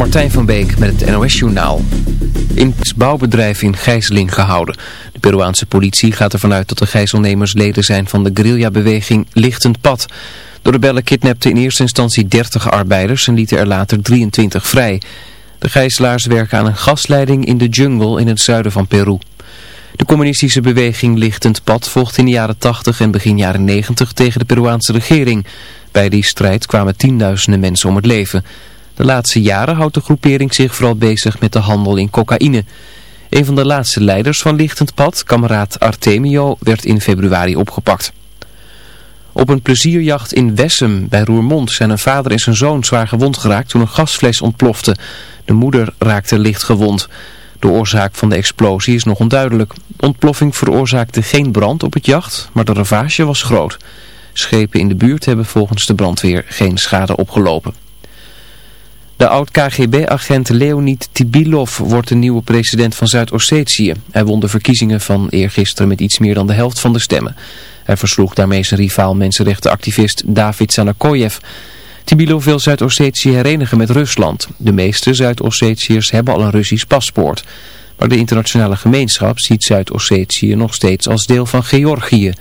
Martijn van Beek met het NOS-journaal. In het bouwbedrijf in gijzeling gehouden. De Peruaanse politie gaat ervan uit dat de gijzelnemers leden zijn van de guerrilla-beweging Lichtend Pad. De rebellen kidnapten in eerste instantie 30 arbeiders en lieten er later 23 vrij. De gijzelaars werken aan een gasleiding in de jungle in het zuiden van Peru. De communistische beweging Lichtend Pad volgt in de jaren 80 en begin jaren 90 tegen de Peruaanse regering. Bij die strijd kwamen tienduizenden mensen om het leven... De laatste jaren houdt de groepering zich vooral bezig met de handel in cocaïne. Een van de laatste leiders van Lichtend Pad, kameraad Artemio, werd in februari opgepakt. Op een plezierjacht in Wessem bij Roermond zijn een vader en zijn zoon zwaar gewond geraakt toen een gasfles ontplofte. De moeder raakte licht gewond. De oorzaak van de explosie is nog onduidelijk. De ontploffing veroorzaakte geen brand op het jacht, maar de ravage was groot. Schepen in de buurt hebben volgens de brandweer geen schade opgelopen. De oud-KGB-agent Leonid Tibilov wordt de nieuwe president van Zuid-Ossetië. Hij won de verkiezingen van eergisteren met iets meer dan de helft van de stemmen. Hij versloeg daarmee zijn rivaal mensenrechtenactivist David Sanakoyev. Tibilov wil Zuid-Ossetië herenigen met Rusland. De meeste Zuid-Ossetiërs hebben al een Russisch paspoort. Maar de internationale gemeenschap ziet Zuid-Ossetië nog steeds als deel van Georgië.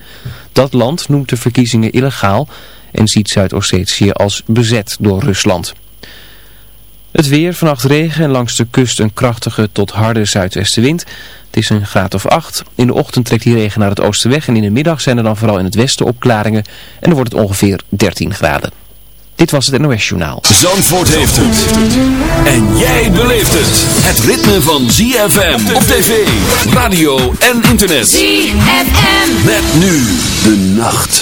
Dat land noemt de verkiezingen illegaal en ziet Zuid-Ossetië als bezet door Rusland. Het weer, vannacht regen en langs de kust een krachtige tot harde zuidwestenwind. Het is een graad of 8. In de ochtend trekt die regen naar het oosten weg en in de middag zijn er dan vooral in het westen opklaringen. En dan wordt het ongeveer 13 graden. Dit was het NOS Journaal. Zandvoort heeft het. En jij beleeft het. Het ritme van ZFM op tv, radio en internet. ZFM. Met nu de nacht.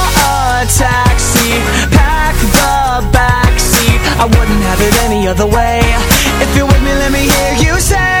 a taxi Pack the backseat. I wouldn't have it any other way. If you're with me, let me hear you say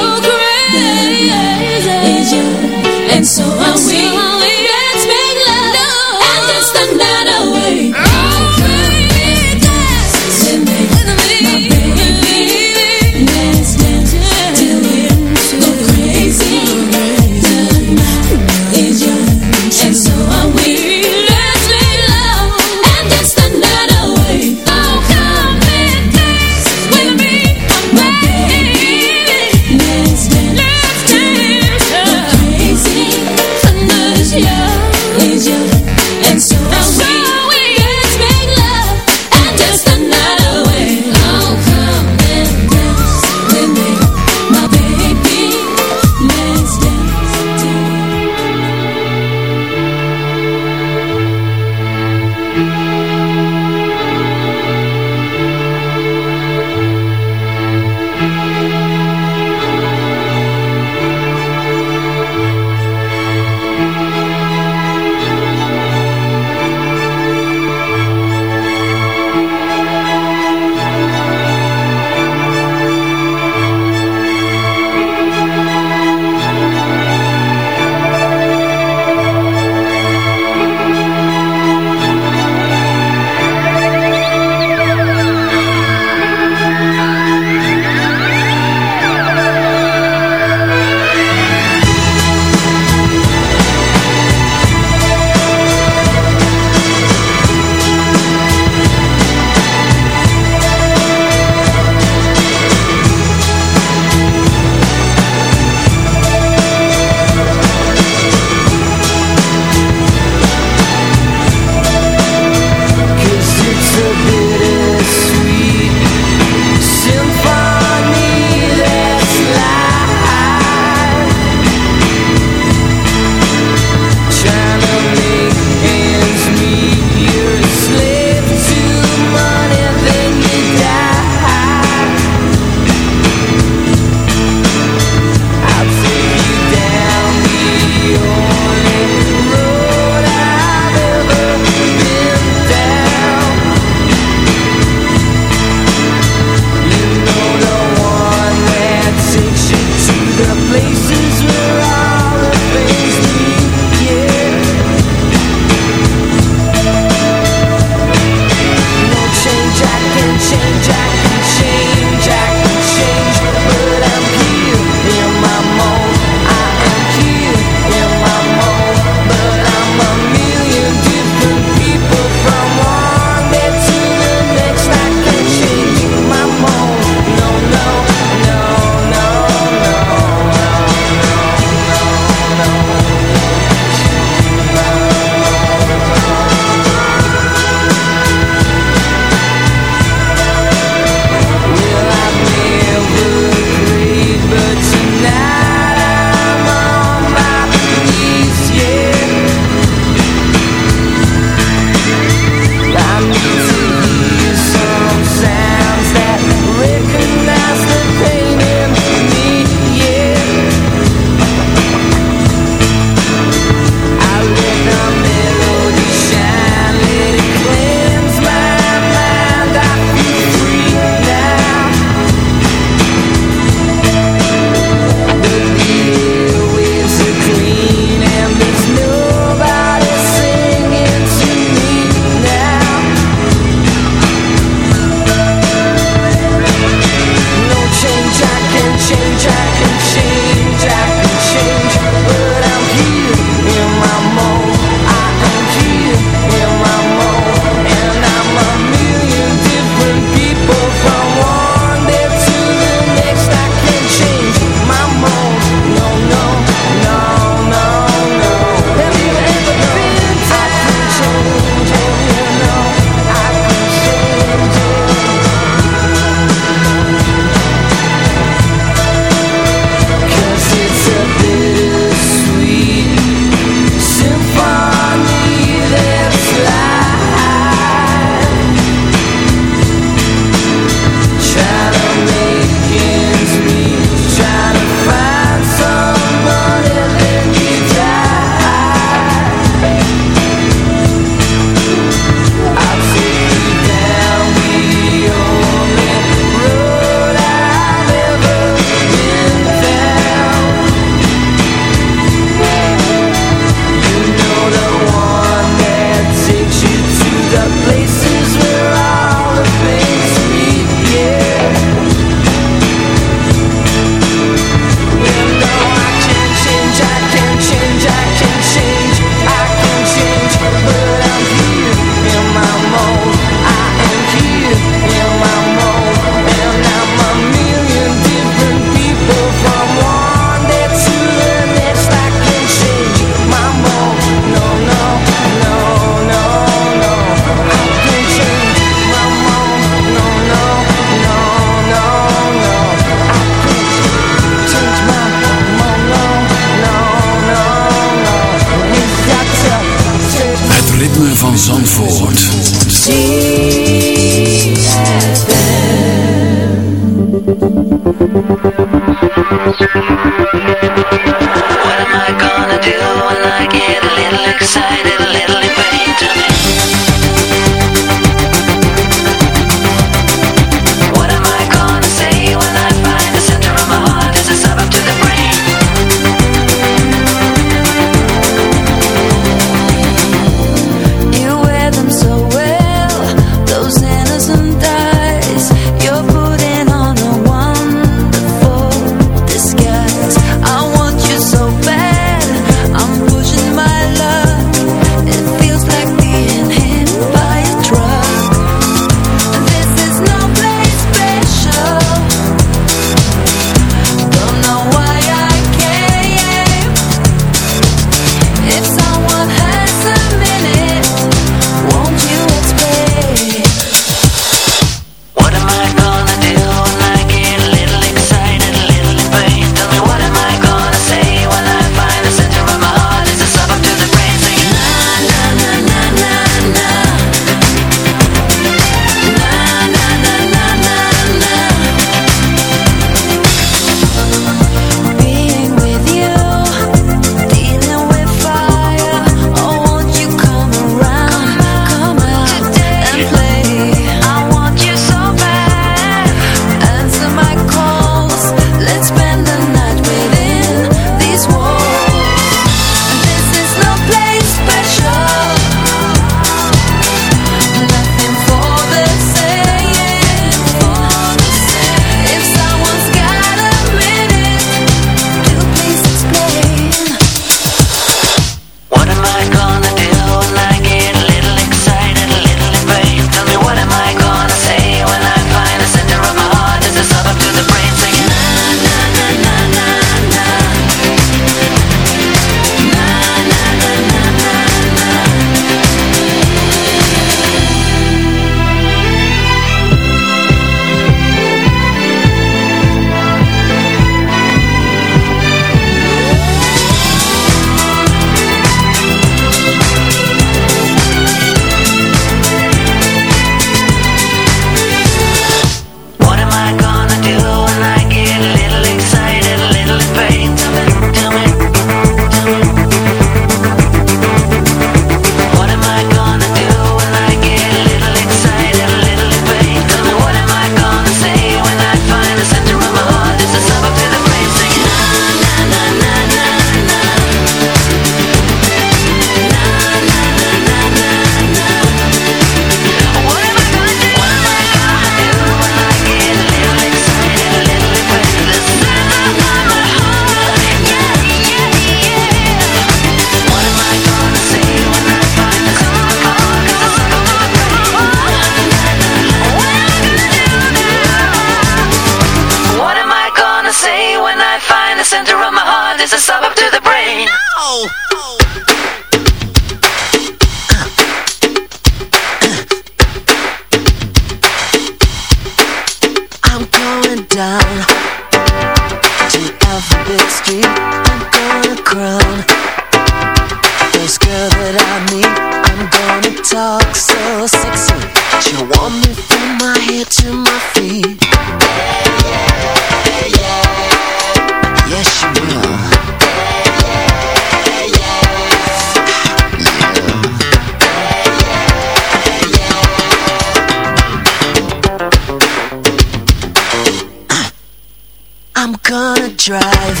I'm gonna drive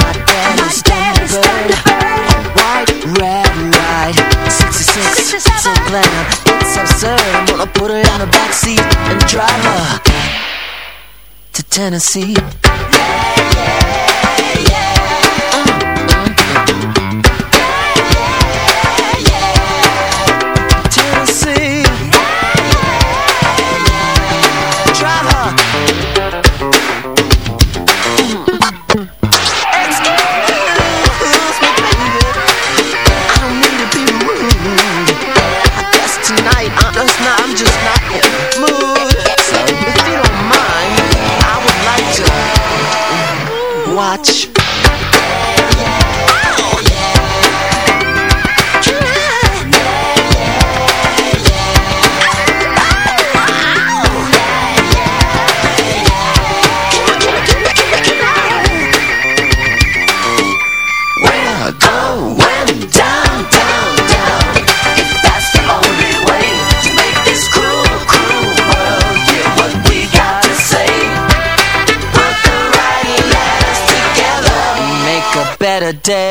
my daddy's, daddy's Thunderbird. White, red, white, 66, 66 so glad It's absurd. I'm gonna put her in the backseat and drive her to Tennessee. Better day.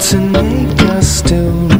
Love make us still